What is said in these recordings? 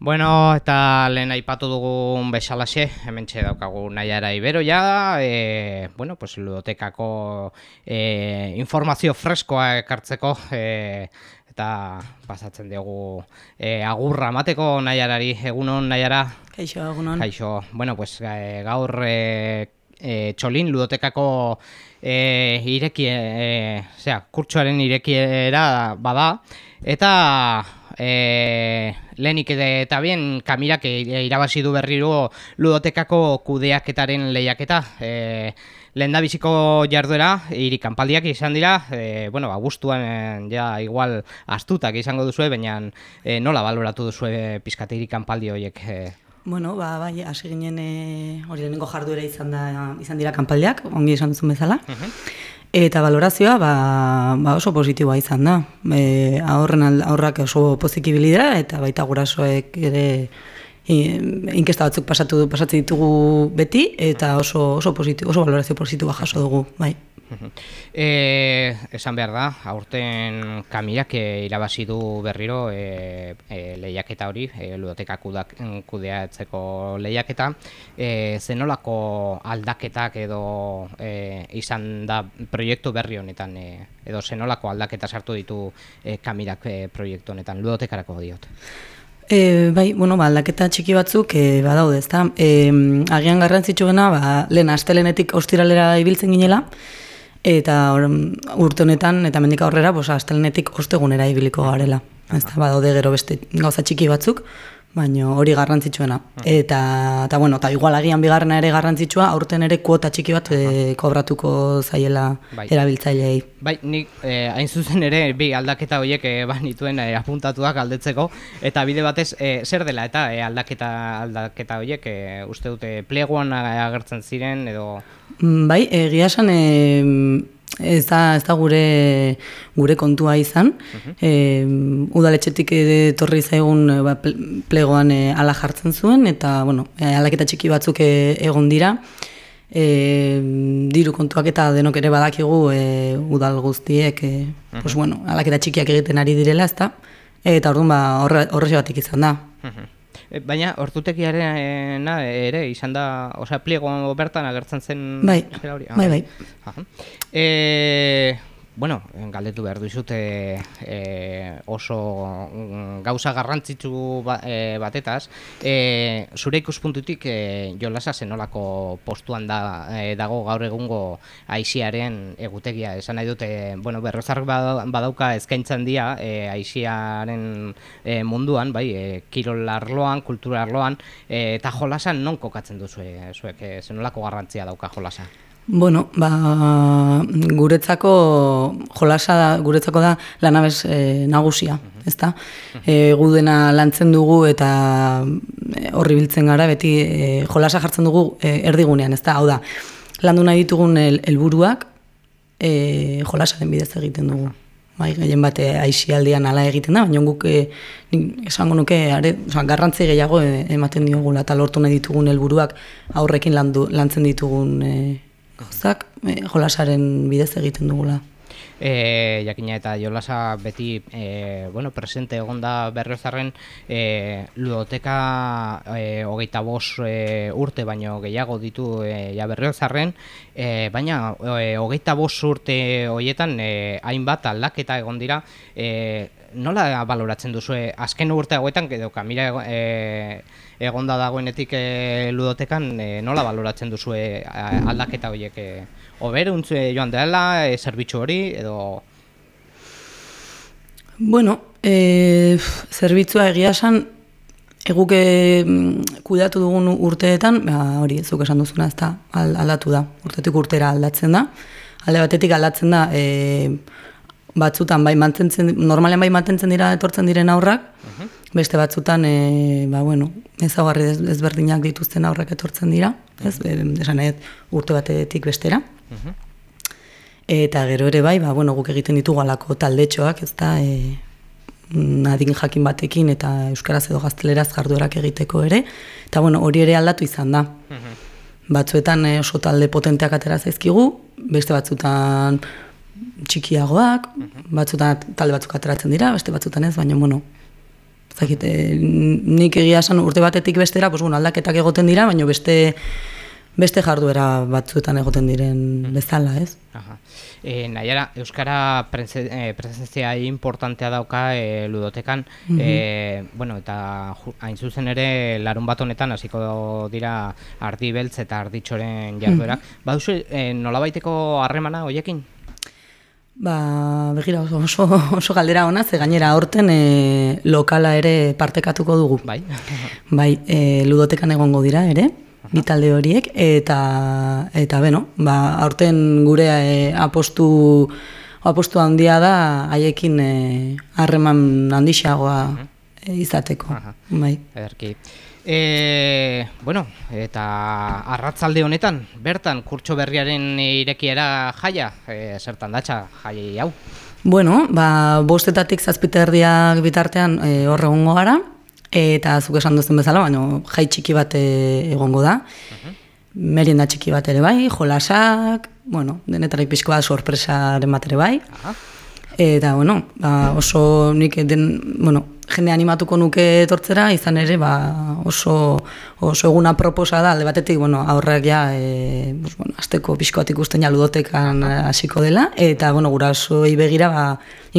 Bueno, eta lehen aipatu dugun besalaxe, hemen daukagu nahiara iberoia, e, bueno, pues ludotekako e, informazio freskoa ekartzeko, e, eta pasatzen dugu e, agurra mateko nahiarari, egunon nahiara? Kaixo, egunon. Kaixo, bueno, pues e, gaur e, e, txolin ludotekako e, ireki, e, zera, kurtsuaren irekiera bada, eta e, lehenik eta bien kamirak irabazi du berriro ludotekako kudeaketaren lehiaketa. E, lehen da biziko jarduera, iri kanpaldiak izan dira, e, bueno, agustuan ja igual astutak izango duzue, baina e, nola baloratu duzue pizkate iri kanpaldi horiek? E? Bueno, ba, bai, hasi ginen e, hori lehenengo jarduera izan, da, izan dira kanpaldiak, ongi esan duzun bezala. Eta valorazioa ba, ba oso positiboa izan da. E, aurren aurrak oso pozikibilidea eta baita gurasoek ere inkesta batzuk pasatu pasatzen ditugu beti eta oso oso positibo, oso valorazio positiboa jaso dugu, bai. E, esan behar da, aurten kamiak e, irabazi du berriro e, e, lehiaketa hori, e, ludoteka kudeatzeko lehiaketa, e, zenolako aldaketak edo e, izan da proiektu berri honetan, e, edo zenolako aldaketa sartu ditu e, kamirak e, proiektu honetan, ludotekarako diot. E, bai, bueno, ba, aldaketa txiki batzuk e, badaude, ezta? E, agian garrantzitsuena, ba, lehen astelenetik ostiralera ibiltzen ginela, eta urte honetan eta mendik aurrera, pues astelenetik ostegunera ibiliko garela. Ez da badaude gero beste gauza txiki batzuk, baina hori garrantzitsuena. Eta eta bueno, ta igual agian bigarrena ere garrantzitsua, aurten ere kuota txiki bat e, kobratuko zaiela bai. erabiltzaileei. Bai, nik eh, hain zuzen ere bi aldaketa horiek eh, banituen eh, apuntatuak aldetzeko eta bide batez eh, zer dela eta eh, aldaketa aldaketa horiek eh, uste dute pleguan agertzen ziren edo Mm, bai, egia esan e, ez, da, ez da gure gure kontua izan. E, udaletxetik etorri zaigun e, ba, plegoan e, ala jartzen zuen, eta bueno, e, alaketa txiki batzuk e, egon dira. E, diru kontuak eta denok ere badakigu e, udal guztiek e, pues, bueno, alaketa txikiak egiten ari direla, ezta? Eta orduan ba, horre, batik izan da. E, baina hortutekiaren ere izan da, osea, pliego bertan agertzen zen... Bai, bai, bai. E, bueno, galdetu behar duzute e, oso mm, gauza garrantzitsu ba, e, batetaz, e, zure ikuspuntutik e, jolasa zenolako postuan da, e, dago gaur egungo aixiaren egutegia. Esan nahi dute, bueno, berrozark badauka eskaintzan dia e, aixiaren e, munduan, bai, e, kirol arloan, kultura arloan, e, eta jolasan non kokatzen duzu, e, zuek, e, zenolako garrantzia dauka jolasa? Bueno, ba, guretzako jolasa da, guretzako da lanabez e, nagusia, ezta? E, gudena lantzen dugu eta e, horri biltzen gara, beti e, jolasa jartzen dugu e, erdigunean, ezta? Hau da, landu nahi ditugun helburuak e, jolasaren bidez egiten dugu. Bai, gehien bate aixialdian ala egiten da, baina guk e, esango nuke are, oza, garrantzi gehiago ematen diogula eta lortu nahi ditugun helburuak aurrekin landu, lantzen ditugun e, gauzak e, jolasaren bidez egiten dugula. E, jakina eta jolasa beti e, bueno, presente egonda berriozarren e, ludoteka e, hogeita bos e, urte baino gehiago ditu e, ja berriozarren e, baina e, hogeita bos urte hoietan e, hainbat aldaketa egon dira e, nola baloratzen duzu azken urte hauetan edo kamira e, egonda dagoenetik e, ludotekan e, nola baloratzen duzu aldaketa horiek? E, oberuntze joan dela e, zerbitzu hori edo? Bueno, e, zerbitzua egia esan eguke mm, kudatu dugun urteetan, ba, hori ezuk esan duzuna ez da, aldatu da, urtetik urtera aldatzen da. Alde batetik aldatzen da, e, batzutan bai mantentzen normalen bai mantentzen dira etortzen diren aurrak. Mhm. Beste batzutan e, ba bueno, ezaugarri ezberdinak dituzten aurrak etortzen dira, ez? Mhm. Esan urte batetik bestera. Mhm. Eta gero ere bai, ba bueno, guk egiten ditugu alako taldetxoak, ezta e, adin jakin batekin eta euskaraz edo gazteleraz jarduerak egiteko ere. Eta bueno, hori ere aldatu izan da. Batzuetan e, oso talde potenteak atera zaizkigu, beste batzutan txikiagoak, batzutan talde batzuk ateratzen dira, beste batzutan ez, baina, bueno, ez dakit, eh, nik egia esan urte batetik bestera, pues, bueno, aldaketak egoten dira, baina beste beste jarduera batzuetan egoten diren bezala, ez? Aha. E, nahiara, Euskara prese- eh, presentzia importantea dauka e, ludotekan, e, bueno, eta hain zuzen ere larun bat honetan hasiko dira ardi beltz eta arditxoren jarduerak. Baduzu e, nolabaiteko harremana hoiekin? Ba, begira oso, oso, oso galdera ona, ze gainera aurten e, lokala ere partekatuko dugu. Bai? Bai, e, ludotekan egongo dira ere, bi talde horiek, eta, eta beno, ba, aurten gure e, apostu, apostu handia da haiekin e, harreman handixagoa e, izateko. Aha. Bai. Ederki. E, bueno, eta arratzalde honetan, bertan, kurtso berriaren irekiera jaia, e, zertan datxa jai hau. Bueno, ba, bostetatik zazpiterdiak bitartean e, hor egongo gara, eta zuk esan duzen bezala, baina jai txiki bat e, egongo da. Merienda txiki bat ere bai, jolasak, bueno, denetara pixko bat sorpresaren bat ere bai. Aha. Eta, bueno, ba, oso nik den, bueno, jende animatuko nuke etortzera, izan ere, ba, oso, oso eguna proposa da, alde batetik, bueno, aurrak ja, e, pues, bueno, azteko pixko bat ikusten ja ludotekan eh, hasiko dela, eta, bueno, gurasoei begira, ba,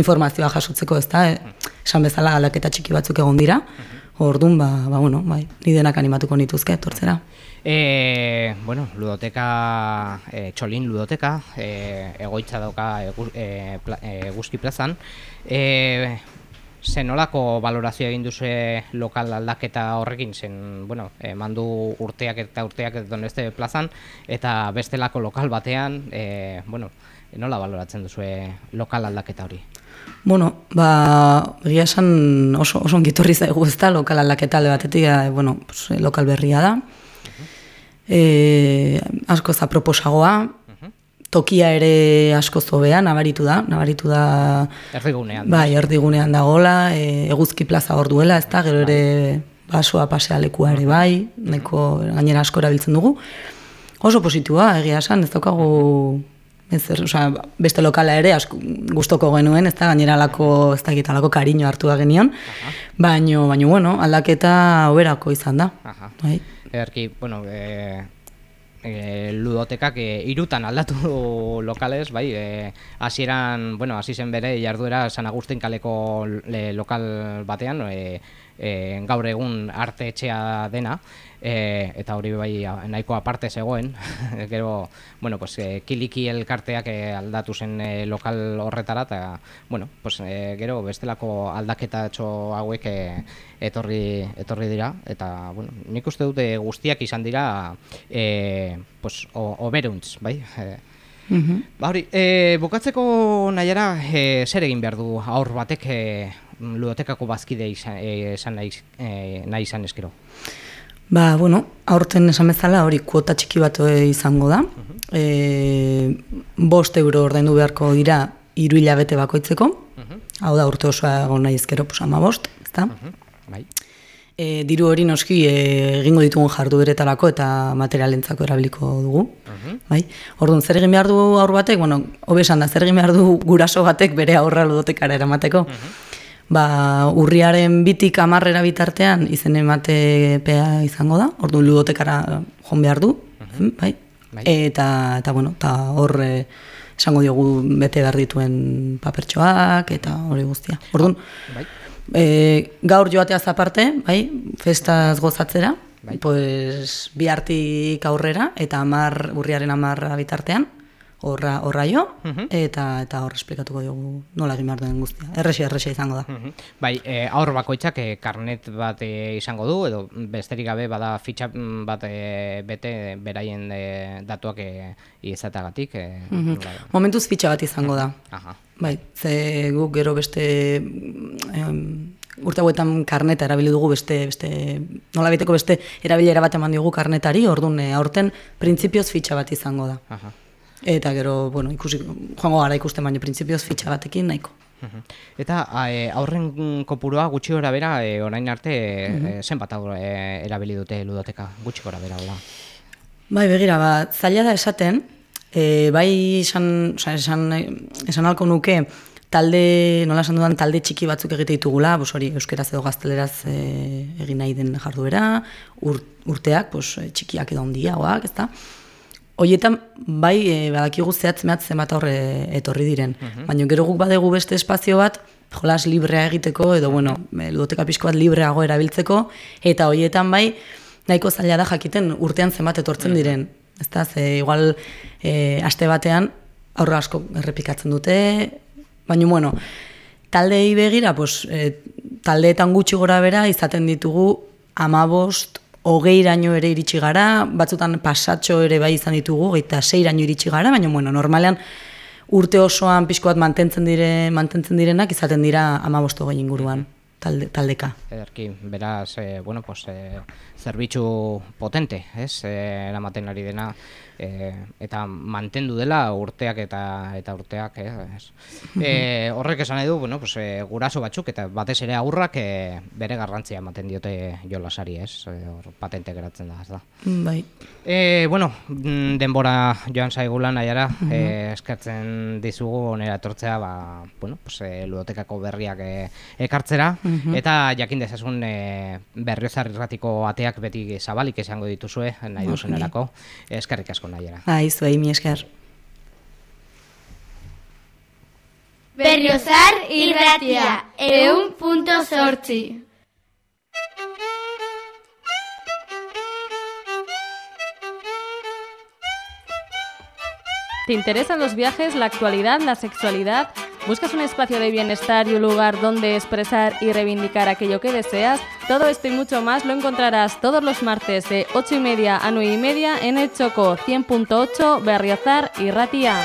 informazioa jasotzeko ez da, e, esan bezala aldaketa txiki batzuk egon dira, orduan, ba, ba, bueno, bai, ni denak animatuko nituzke etortzera. E, bueno, ludoteka, e, txolin ludoteka, e, egoitza dauka egu, e, pla, e, plazan. E, zenolako valorazio egin duzu lokal aldaketa horrekin, zen, bueno, e, mandu urteak eta urteak doneste plazan, eta bestelako lokal batean, e, bueno, nola valoratzen duzu lokal aldaketa hori? Bueno, ba, egia esan oso, oso ongitorri zaigu ez da, lokal aldaketa alde batetik, eh, bueno, pues, eh, lokal berria da. E, asko za proposagoa, tokia ere asko zobea, nabaritu da, nabaritu da, Erdigunean. bai, erdigunean dagola, e, eguzki plaza hor duela, ez da, gero ere basoa pasea lekua ere bai, neko gainera asko erabiltzen dugu. Oso positiboa, egia esan, ez daukagu ez, osea, beste lokala ere asko gustoko genuen, ez da, gainera alako, ez da, alako kariño hartu da genion, baino, baino, bueno, aldaketa hoberako izan da. Aha. Bai. Ederki, bueno, e, e, ludotekak e, irutan aldatu du lokales, bai, e, hasieran, bueno, hasi zen bere jarduera San Agustin kaleko le, lokal batean, e, e, gaur egun arte etxea dena, e, eta hori bai nahiko aparte zegoen, gero, bueno, pues, e, kiliki elkarteak e, aldatu zen e, lokal horretara, eta, bueno, pues, e, gero bestelako aldaketatxo hauek e, etorri, etorri dira, eta, bueno, nik uste dute guztiak izan dira, e, pues, oberuntz, bai? E. Ba hori, e, bukatzeko nahiara e, zer egin behar du aur batek e, ludotekako bazkide izan, e, esan nahi, e, nahi izan eskero. Ba, bueno, aurten esan bezala hori kuota txiki bat eh, izango da. E, bost euro ordaindu beharko dira hiru hilabete bakoitzeko. Hau da urte osoa egon nahi ezkero, pues, ama bost, ezta? Bai. E, diru hori noski e, egingo ditugun jardueretarako eta materialentzako erabiliko dugu. Bai? Orduan, zer egin behar du aur batek? Bueno, hobe esan da, zer egin behar du guraso batek bere aurra ludotekara eramateko? Ba, urriaren bitik amarrera bitartean izen ematepea izango da, orduan ludotekara joan behar du, bai? Bai. Eta, eta, bueno, eta hor eh, esango diogu bete behar dituen papertxoak eta hori guztia. Orduan, Bai. e, gaur joateaz aparte, bai, festaz gozatzera, Bai. pues, bi hartik aurrera, eta amar, urriaren amarra bitartean, horra, horra jo, eta, eta hor esplikatuko dugu nola egin behar duen guztia. Errexia, errexia izango da. Mhm. Bai, e, aur bakoitzak e, karnet bat e, izango du, edo besterik gabe bada fitxa mm, bat e, bete beraien e, datuak e, izatagatik. E, nola- Momentuz fitxa bat izango da. Aha. Bai, ze guk gero beste em, urte hauetan karneta erabili dugu beste, beste nola biteko beste erabilera bat eman diogu karnetari, orduan eh, aurten printzipioz fitxa bat izango da. Aha. Eta gero, bueno, ikusi, joango gara ikusten baino printzipioz fitxa batekin nahiko. Eta e, aurren kopurua gutxi gora bera, e, orain arte e, zenbat aur erabili dute ludoteka, gutxi gora bera, hola. Bai, begira, ba, zaila da esaten, E, bai esan, oza, esan, esan alko nuke, talde, nola esan dudan, talde txiki batzuk egite ditugula, bos hori euskeraz edo gazteleraz e, egin nahi den jarduera, ur, urteak, bos, txikiak edo handiagoak, ezta? Hoietan, bai, e, badakigu zehatz mehatz zenbat horre etorri diren. Mhm. Baina gero guk badegu beste espazio bat, jolas librea egiteko, edo, bueno, ludoteka pixko bat libreago erabiltzeko, eta hoietan bai, nahiko zaila da jakiten urtean zenbat etortzen mhm. diren. Ez da, ze igual, e, aste batean, aurra asko errepikatzen dute, baina, bueno, taldei begira, pues, e, taldeetan gutxi gora bera, izaten ditugu, amabost, hogeiraino ere iritsi gara, batzutan pasatxo ere bai izan ditugu, eta seiraino iritsi gara, baina bueno, normalean urte osoan pixko bat mantentzen, dire, mantentzen direnak izaten dira amabosto gehi inguruan talde, taldeka. Ederki, beraz, e, bueno, pues, e, zerbitzu potente, ez, e, eramaten ari dena, e, eta mantendu dela urteak eta eta urteak, ez. E, horrek esan nahi du, bueno, pues, e, guraso batzuk, eta batez ere aurrak e, bere garrantzia ematen diote jolasari, ez, e, hor, patente geratzen da, ez da. Bai. E, bueno, mm, denbora joan zaigulan nahiara, mm -hmm. eskatzen dizugu onera etortzea, ba, bueno, pues, e, ludotekako berriak e, ekartzera, mhm. eta jakin dezasun e, berriozar irratiko ateak beti zabalik esango dituzue, nahi duzen erako, eskarrik asko nahiera. Bai, zuei, mi esker. Berriozar irratia, eun punto sortzi. ¿Te interesan los viajes, la actualidad, la sexualidad? ¿Buscas un espacio de bienestar y un lugar donde expresar y reivindicar aquello que deseas? Todo esto y mucho más lo encontrarás todos los martes de 8 y media a 9 y media en el Choco 100.8 Berriozar y Ratia.